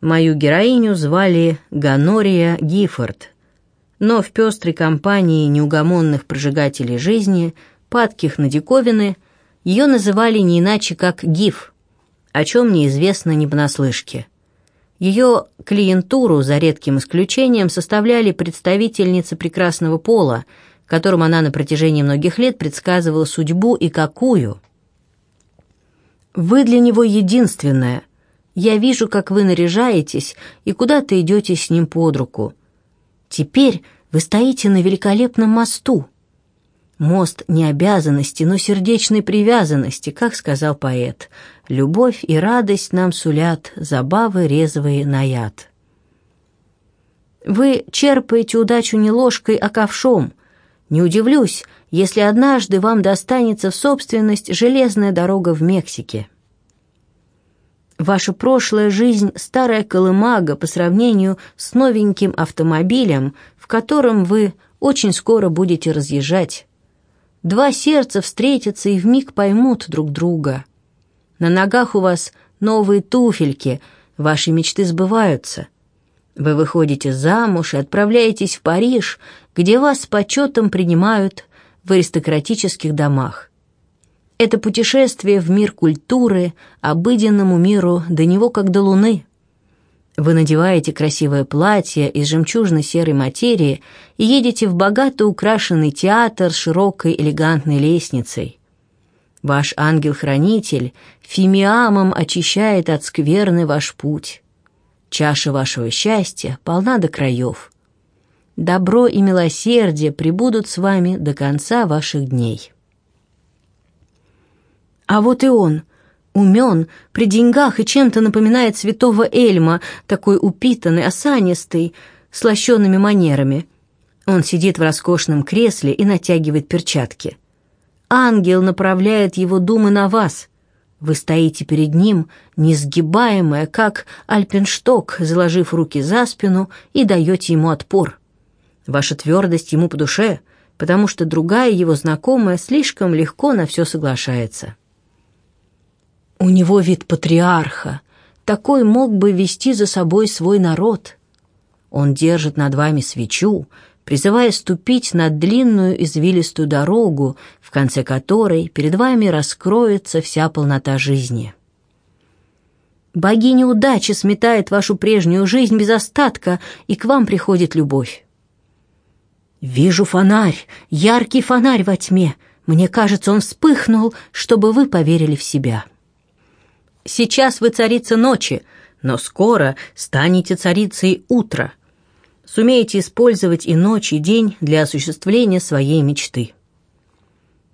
Мою героиню звали Ганория Гиффорд, но в пестрой компании неугомонных прожигателей жизни, падких на диковины, ее называли не иначе как Гиф, о чем неизвестно не понаслышке. Ее клиентуру, за редким исключением, составляли представительницы прекрасного пола, которым она на протяжении многих лет предсказывала судьбу и какую. «Вы для него единственная. Я вижу, как вы наряжаетесь и куда-то идете с ним под руку. Теперь вы стоите на великолепном мосту. Мост не обязанности, но сердечной привязанности, как сказал поэт. Любовь и радость нам сулят, забавы резвые на яд. Вы черпаете удачу не ложкой, а ковшом. Не удивлюсь, если однажды вам достанется в собственность железная дорога в Мексике. Ваша прошлая жизнь — старая колымага по сравнению с новеньким автомобилем, в котором вы очень скоро будете разъезжать. Два сердца встретятся и вмиг поймут друг друга. На ногах у вас новые туфельки, ваши мечты сбываются. Вы выходите замуж и отправляетесь в Париж, где вас с почетом принимают в аристократических домах. Это путешествие в мир культуры, обыденному миру, до него как до луны. Вы надеваете красивое платье из жемчужно-серой материи и едете в богато украшенный театр с широкой элегантной лестницей. Ваш ангел-хранитель фимиамом очищает от скверны ваш путь. Чаша вашего счастья полна до краев. Добро и милосердие пребудут с вами до конца ваших дней. А вот и он, Умен, при деньгах и чем-то напоминает святого Эльма, такой упитанный, осанистый, с лощенными манерами. Он сидит в роскошном кресле и натягивает перчатки. Ангел направляет его думы на вас. Вы стоите перед ним, несгибаемая, как альпеншток, заложив руки за спину и даете ему отпор. Ваша твердость ему по душе, потому что другая его знакомая слишком легко на все соглашается. У него вид патриарха. Такой мог бы вести за собой свой народ. Он держит над вами свечу, призывая ступить на длинную извилистую дорогу, в конце которой перед вами раскроется вся полнота жизни. Богиня удачи сметает вашу прежнюю жизнь без остатка, и к вам приходит любовь. Вижу фонарь, яркий фонарь во тьме. Мне кажется, он вспыхнул, чтобы вы поверили в себя. Сейчас вы царица ночи, но скоро станете царицей утра. Сумеете использовать и ночь, и день для осуществления своей мечты.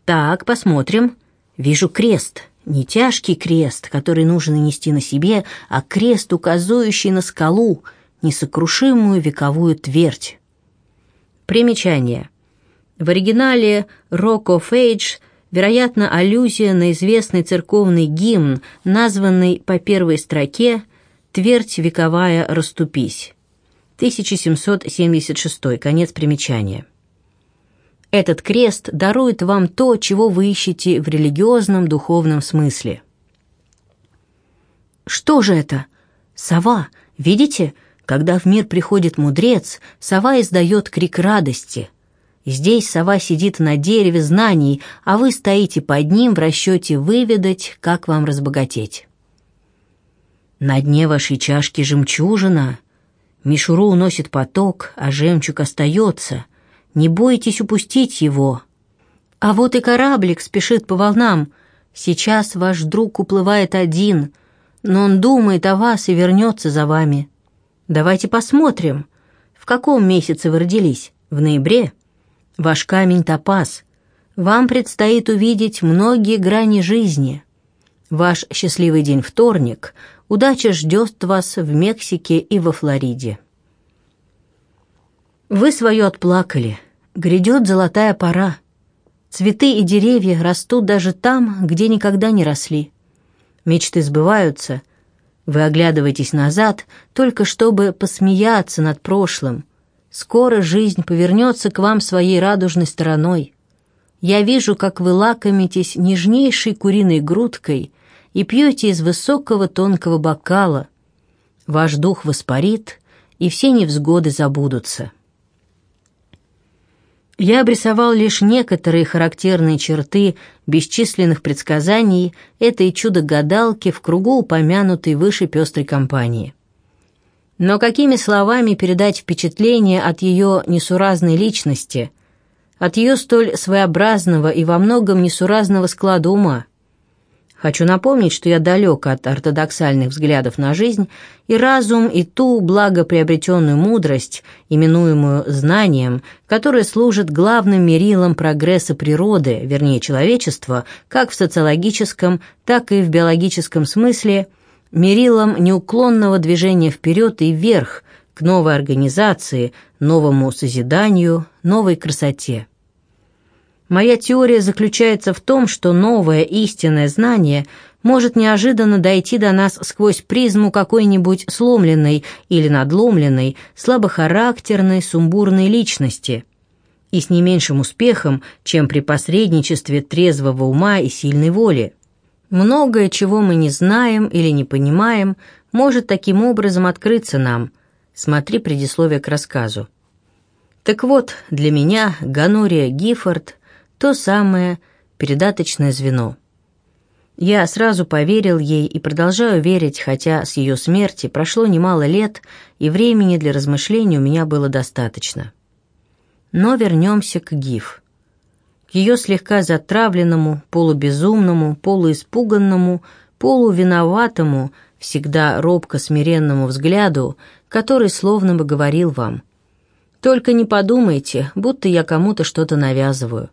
Так, посмотрим. Вижу крест. Не тяжкий крест, который нужно нести на себе, а крест, указывающий на скалу, несокрушимую вековую твердь. Примечание. В оригинале «Rock of Age» вероятно, аллюзия на известный церковный гимн, названный по первой строке «Твердь вековая, расступись». 1776, конец примечания. Этот крест дарует вам то, чего вы ищете в религиозном духовном смысле. Что же это? Сова. Видите? Когда в мир приходит мудрец, сова издает крик радости. Здесь сова сидит на дереве знаний, а вы стоите под ним в расчете выведать, как вам разбогатеть. На дне вашей чашки жемчужина. Мишуру уносит поток, а жемчуг остается. Не бойтесь упустить его. А вот и кораблик спешит по волнам. Сейчас ваш друг уплывает один, но он думает о вас и вернется за вами. Давайте посмотрим, в каком месяце вы родились? В ноябре? Ваш камень топаз. Вам предстоит увидеть многие грани жизни. Ваш счастливый день вторник. Удача ждет вас в Мексике и во Флориде. Вы свое отплакали. Грядет золотая пора. Цветы и деревья растут даже там, где никогда не росли. Мечты сбываются. Вы оглядываетесь назад, только чтобы посмеяться над прошлым – Скоро жизнь повернется к вам своей радужной стороной. Я вижу, как вы лакомитесь нежнейшей куриной грудкой и пьете из высокого тонкого бокала. Ваш дух воспарит, и все невзгоды забудутся. Я обрисовал лишь некоторые характерные черты бесчисленных предсказаний этой чудо-гадалки в кругу упомянутой выше пестрой компании. Но какими словами передать впечатление от ее несуразной личности, от ее столь своеобразного и во многом несуразного склада ума? Хочу напомнить, что я далек от ортодоксальных взглядов на жизнь, и разум, и ту благоприобретенную мудрость, именуемую знанием, которая служит главным мерилом прогресса природы, вернее человечества, как в социологическом, так и в биологическом смысле – мерилом неуклонного движения вперед и вверх к новой организации, новому созиданию, новой красоте. Моя теория заключается в том, что новое истинное знание может неожиданно дойти до нас сквозь призму какой-нибудь сломленной или надломленной, слабохарактерной, сумбурной личности, и с не меньшим успехом, чем при посредничестве трезвого ума и сильной воли. Многое, чего мы не знаем или не понимаем, может таким образом открыться нам. Смотри предисловие к рассказу. Так вот, для меня Ганория Гиффорд – то самое передаточное звено. Я сразу поверил ей и продолжаю верить, хотя с ее смерти прошло немало лет, и времени для размышлений у меня было достаточно. Но вернемся к Гиф ее слегка затравленному, полубезумному, полуиспуганному, полувиноватому, всегда робко смиренному взгляду, который словно бы говорил вам «Только не подумайте, будто я кому-то что-то навязываю».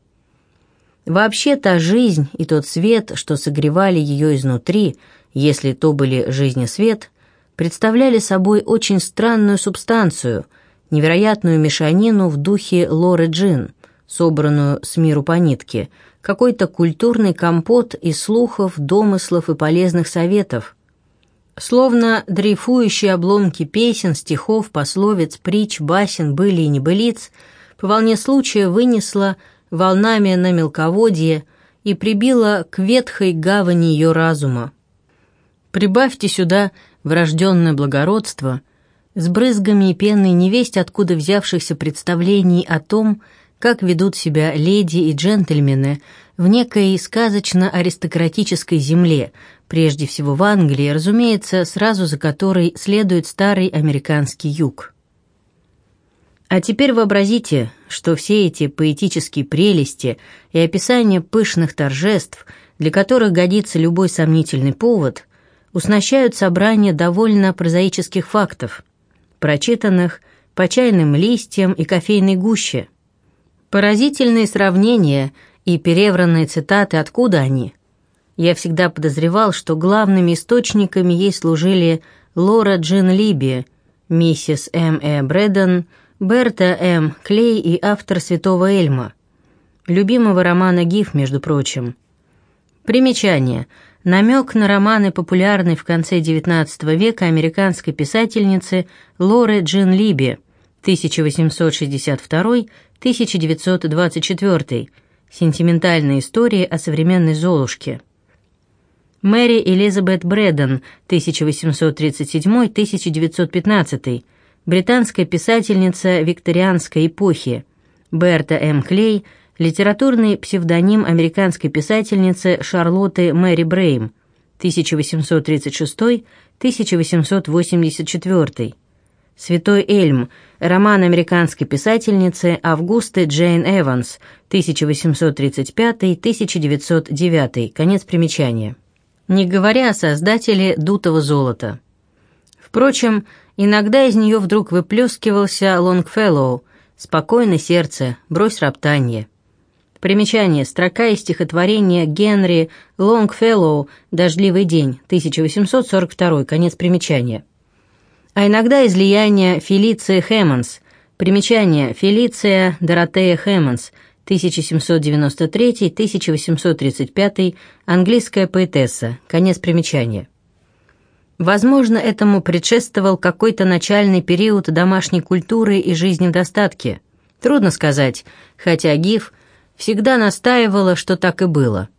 Вообще та жизнь и тот свет, что согревали ее изнутри, если то были жизнь и свет, представляли собой очень странную субстанцию, невероятную мешанину в духе Лоры Джин – собранную с миру по нитке, какой-то культурный компот из слухов, домыслов и полезных советов. Словно дрейфующие обломки песен, стихов, пословиц, притч, басен, были и небылиц, по волне случая вынесла волнами на мелководье и прибила к ветхой гавани ее разума. Прибавьте сюда врожденное благородство с брызгами и пеной невесть откуда взявшихся представлений о том, как ведут себя леди и джентльмены в некой сказочно-аристократической земле, прежде всего в Англии, разумеется, сразу за которой следует старый американский юг. А теперь вообразите, что все эти поэтические прелести и описания пышных торжеств, для которых годится любой сомнительный повод, уснащают собрание довольно прозаических фактов, прочитанных по чайным листьям и кофейной гуще – Поразительные сравнения и перевранные цитаты, откуда они? Я всегда подозревал, что главными источниками ей служили Лора Джин Либи, миссис М. Э. Брэддон, Берта М. Клей и автор «Святого Эльма», любимого романа Гиф, между прочим. Примечание. Намек на романы популярной в конце XIX века американской писательницы Лоры Джин Либи, 1862 1924. Сентиментальные истории о современной Золушке. Мэри Элизабет Брэддон, 1837-1915. Британская писательница викторианской эпохи. Берта М. Клей, литературный псевдоним американской писательницы Шарлотты Мэри Брейм, 1836-1884. Святой Эльм, роман американской писательницы Августы Джейн Эванс, 1835-1909, конец примечания. Не говоря о создателе дутого золота. Впрочем, иногда из нее вдруг выплескивался Лонгфеллоу «Спокойно сердце, брось роптанье». Примечание. Строка из стихотворения Генри Лонгфеллоу «Дождливый день», 1842, конец примечания а иногда излияния Фелиции Хэммонс. Примечание Фелиция Доротея Хэммонс, 1793-1835, английская поэтесса. Конец примечания. Возможно, этому предшествовал какой-то начальный период домашней культуры и жизни в достатке. Трудно сказать, хотя Гиф всегда настаивала, что так и было.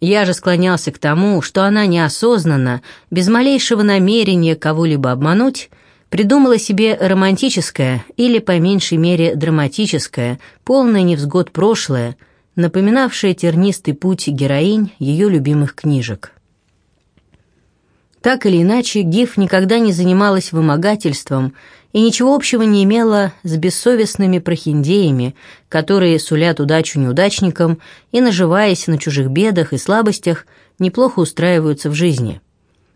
Я же склонялся к тому, что она неосознанно, без малейшего намерения кого-либо обмануть, придумала себе романтическое или, по меньшей мере, драматическое, полное невзгод прошлое, напоминавшее тернистый путь героинь ее любимых книжек. Так или иначе, Гиф никогда не занималась вымогательством и ничего общего не имела с бессовестными прохиндеями, которые сулят удачу неудачникам и, наживаясь на чужих бедах и слабостях, неплохо устраиваются в жизни.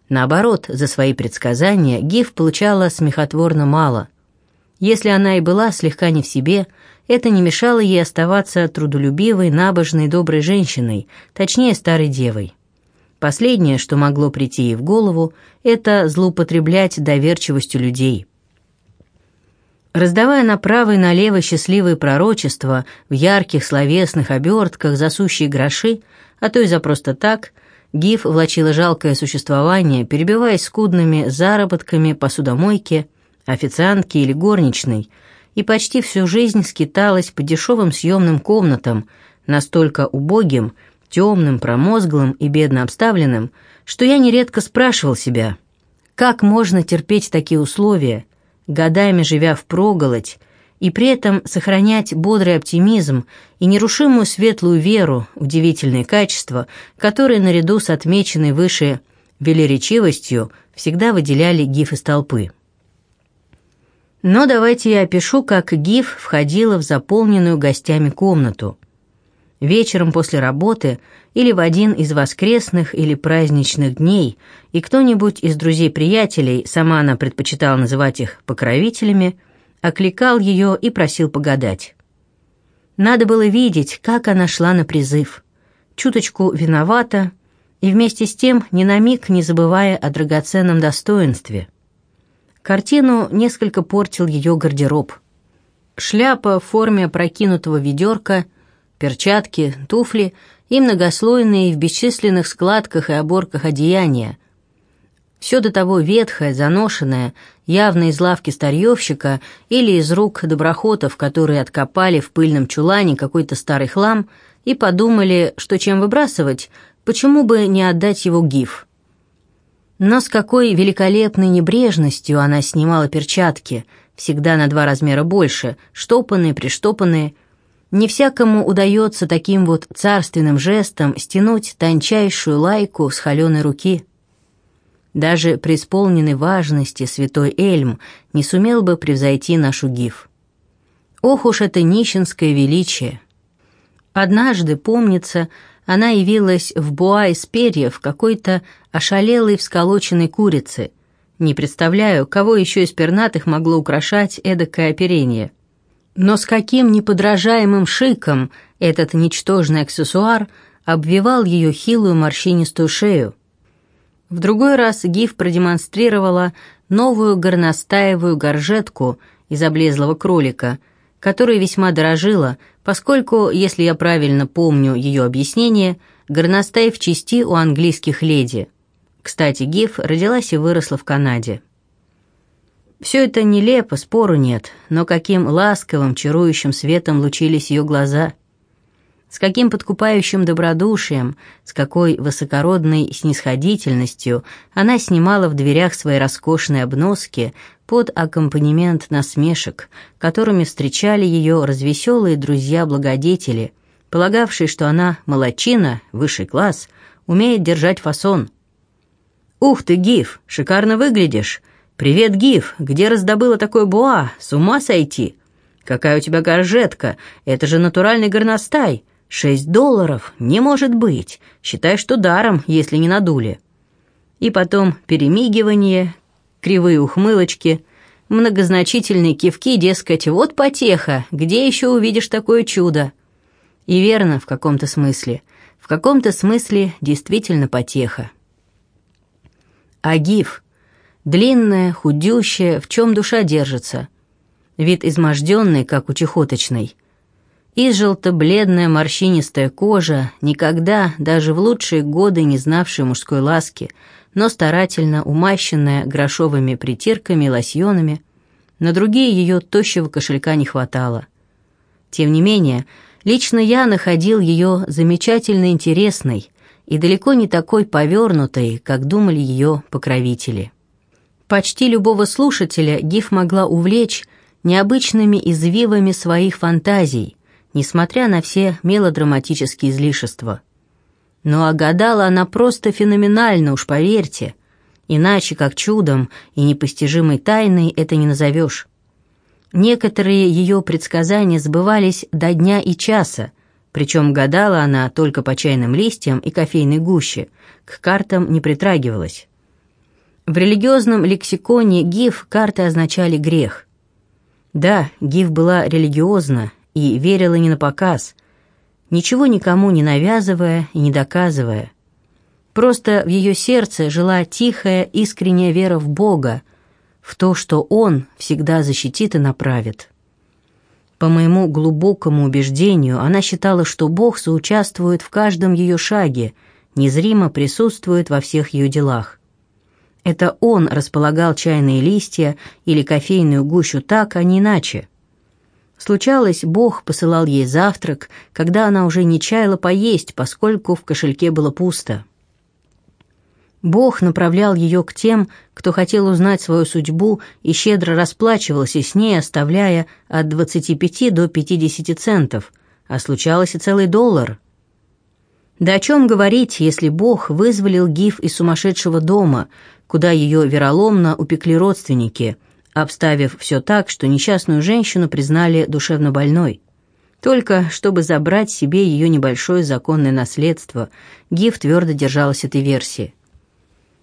Наоборот, за свои предсказания Гиф получала смехотворно мало. Если она и была слегка не в себе, это не мешало ей оставаться трудолюбивой, набожной, доброй женщиной, точнее, старой девой. Последнее, что могло прийти ей в голову, это злоупотреблять доверчивостью людей. Раздавая направо и налево счастливые пророчества в ярких словесных обертках засущие гроши, а то и за просто так, Гиф влачила жалкое существование, перебиваясь скудными заработками посудомойки, официантки или горничной, и почти всю жизнь скиталась по дешевым съемным комнатам, настолько убогим, темным, промозглым и бедно обставленным, что я нередко спрашивал себя, как можно терпеть такие условия, годами живя в проголодь, и при этом сохранять бодрый оптимизм и нерушимую светлую веру, удивительные качества, которые наряду с отмеченной выше велеречивостью всегда выделяли гиф из толпы. Но давайте я опишу, как гиф входила в заполненную гостями комнату – вечером после работы или в один из воскресных или праздничных дней, и кто-нибудь из друзей-приятелей, сама она предпочитала называть их покровителями, окликал ее и просил погадать. Надо было видеть, как она шла на призыв. Чуточку виновата и вместе с тем ни на миг не забывая о драгоценном достоинстве. Картину несколько портил ее гардероб. Шляпа в форме прокинутого ведерка – перчатки, туфли и многослойные в бесчисленных складках и оборках одеяния. Все до того ветхое, заношенное, явно из лавки старьевщика или из рук доброхотов, которые откопали в пыльном чулане какой-то старый хлам и подумали, что чем выбрасывать, почему бы не отдать его гиф. Но с какой великолепной небрежностью она снимала перчатки, всегда на два размера больше, штопанные, приштопанные, не всякому удается таким вот царственным жестом стянуть тончайшую лайку с холеной руки. Даже при исполненной важности святой Эльм не сумел бы превзойти нашу гиф. Ох уж это нищенское величие! Однажды, помнится, она явилась в буа из перьев какой-то ошалелой всколоченной курицы. Не представляю, кого еще из пернатых могло украшать эдакое оперение — но с каким неподражаемым шиком этот ничтожный аксессуар обвивал ее хилую морщинистую шею. В другой раз Гиф продемонстрировала новую горностаевую горжетку из облезлого кролика, которой весьма дорожила, поскольку, если я правильно помню ее объяснение, горностай в части у английских леди. Кстати, Гиф родилась и выросла в Канаде. Все это нелепо, спору нет, но каким ласковым, чарующим светом лучились ее глаза. С каким подкупающим добродушием, с какой высокородной снисходительностью она снимала в дверях свои роскошные обноски под аккомпанемент насмешек, которыми встречали ее развеселые друзья-благодетели, полагавшие, что она молочина, высший класс, умеет держать фасон. «Ух ты, Гиф, шикарно выглядишь!» «Привет, Гиф! Где раздобыла такой буа? С ума сойти! Какая у тебя горжетка! Это же натуральный горностай! Шесть долларов? Не может быть! Считай, что даром, если не надули!» И потом перемигивание, кривые ухмылочки, многозначительные кивки, дескать, вот потеха, где еще увидишь такое чудо? И верно, в каком-то смысле. В каком-то смысле действительно потеха. А Гиф — Длинная, худющая, в чем душа держится. Вид изможденный, как у чехоточной. И желто-бледная морщинистая кожа, никогда, даже в лучшие годы не знавшая мужской ласки, но старательно умащенная грошовыми притирками и лосьонами. На другие ее тощего кошелька не хватало. Тем не менее, лично я находил ее замечательно интересной и далеко не такой повернутой, как думали ее покровители. Почти любого слушателя Гиф могла увлечь необычными извивами своих фантазий, несмотря на все мелодраматические излишества. Ну а гадала она просто феноменально, уж поверьте. Иначе как чудом и непостижимой тайной это не назовешь. Некоторые ее предсказания сбывались до дня и часа, причем гадала она только по чайным листьям и кофейной гуще, к картам не притрагивалась. В религиозном лексиконе ГИФ карты означали грех. Да, ГИФ была религиозна и верила не на показ, ничего никому не навязывая и не доказывая. Просто в ее сердце жила тихая, искренняя вера в Бога, в то, что Он всегда защитит и направит. По моему глубокому убеждению, она считала, что Бог соучаствует в каждом ее шаге, незримо присутствует во всех ее делах. Это он располагал чайные листья или кофейную гущу так, а не иначе. Случалось, Бог посылал ей завтрак, когда она уже не чаяла поесть, поскольку в кошельке было пусто. Бог направлял ее к тем, кто хотел узнать свою судьбу и щедро расплачивался с ней, оставляя от 25 до 50 центов, а случалось и целый доллар. Да о чем говорить, если Бог вызволил Гиф из сумасшедшего дома, куда ее вероломно упекли родственники, обставив все так, что несчастную женщину признали душевно больной. Только чтобы забрать себе ее небольшое законное наследство, Гиф твердо держалась этой версии.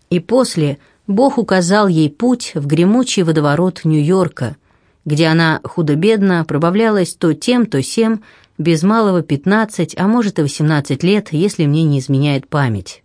И после Бог указал ей путь в гремучий водоворот Нью-Йорка, где она худо-бедно пробавлялась то тем, то сем, без малого 15, а может и 18 лет, если мне не изменяет память.